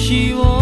希望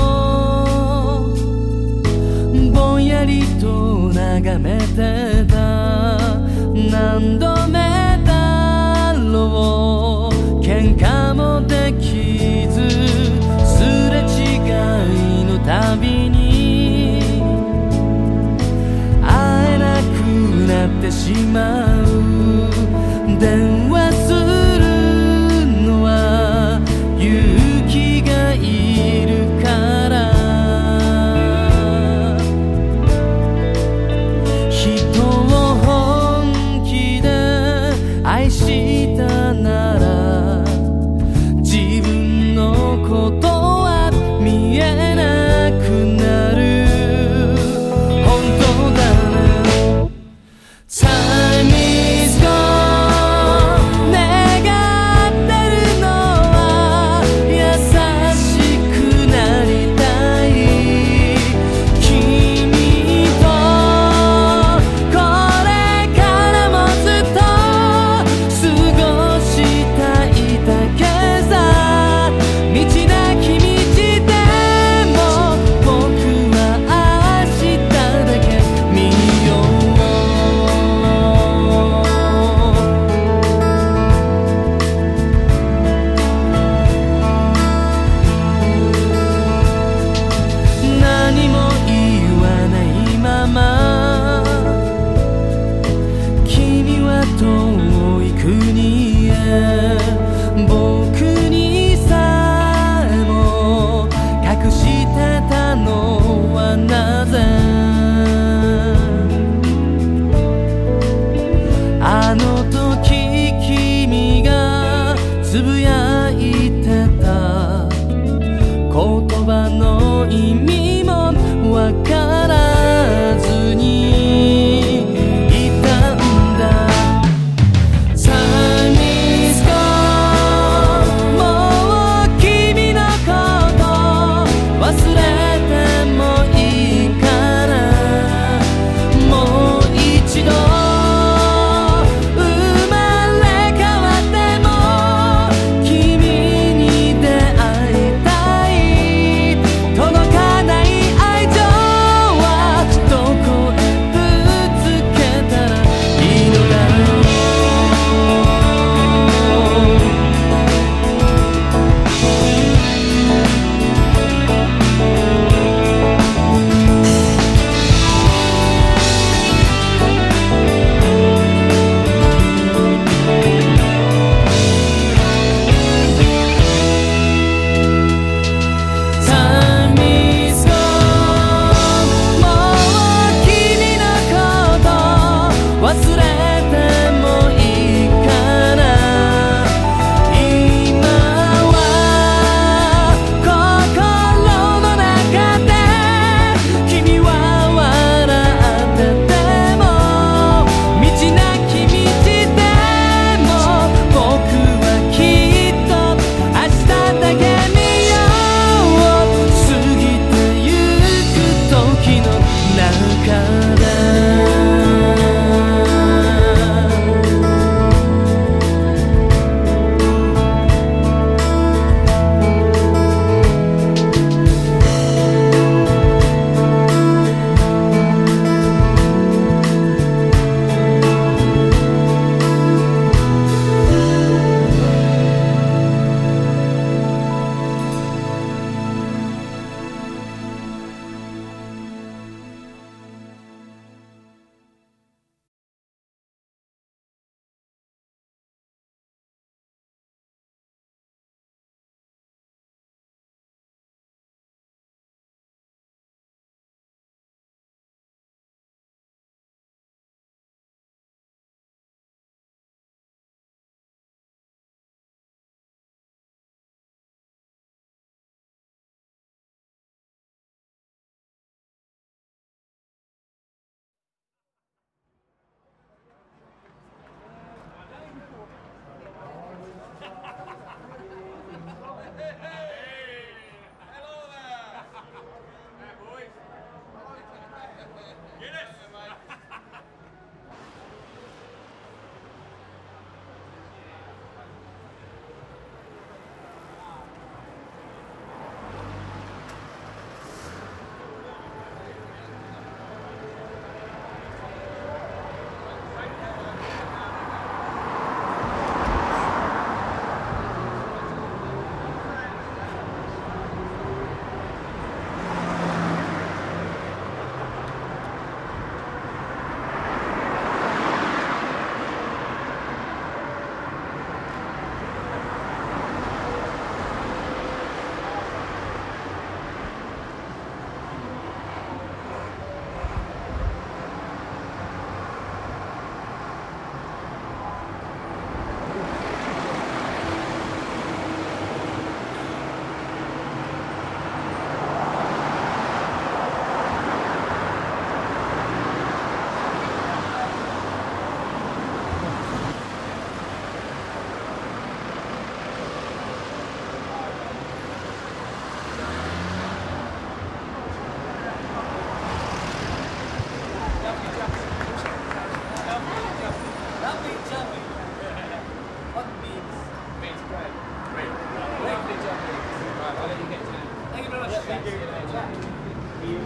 you.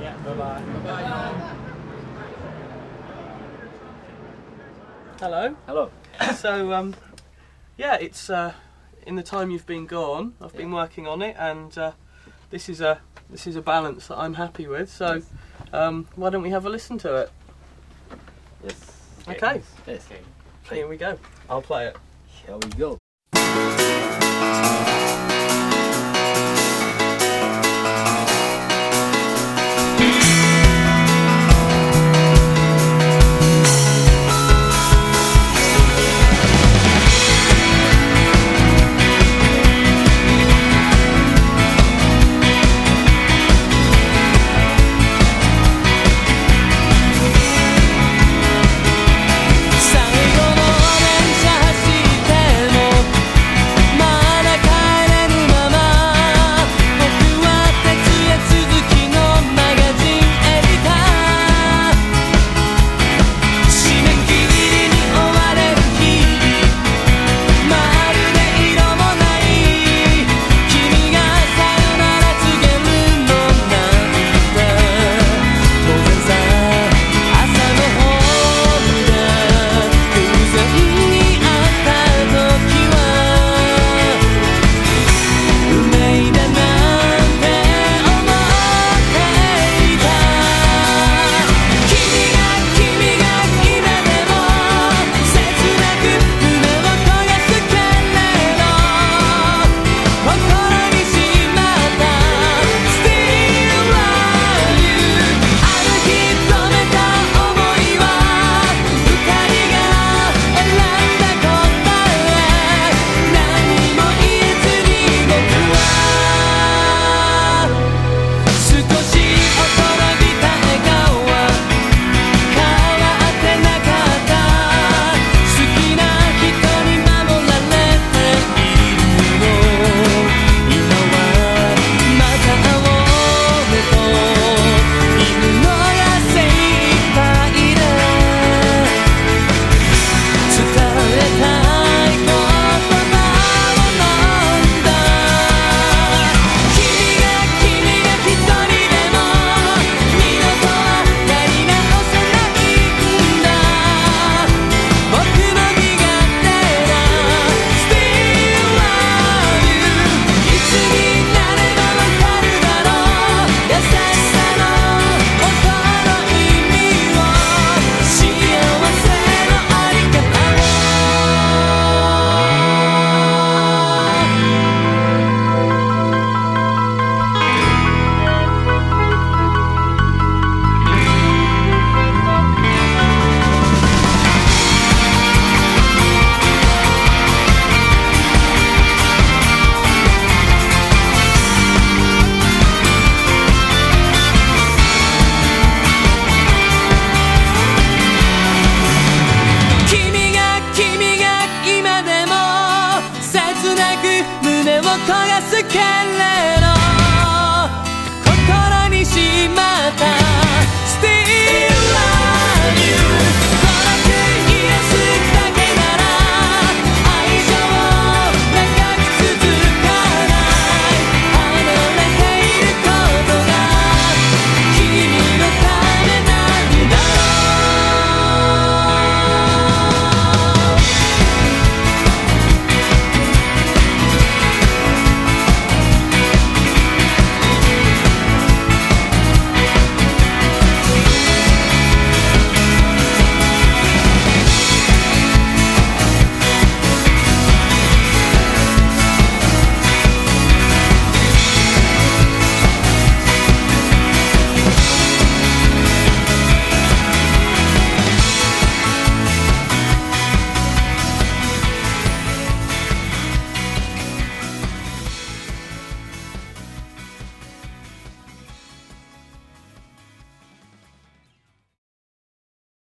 Yeah, bye-bye. Bye-bye. Hello. Hello. so, um, yeah, it's uh, in the time you've been gone. I've yeah. been working on it, and uh, this is a this is a balance that I'm happy with. So, yes. um, why don't we have a listen to it? Yes. Okay. Yes. Here we go. I'll play it. Here we go.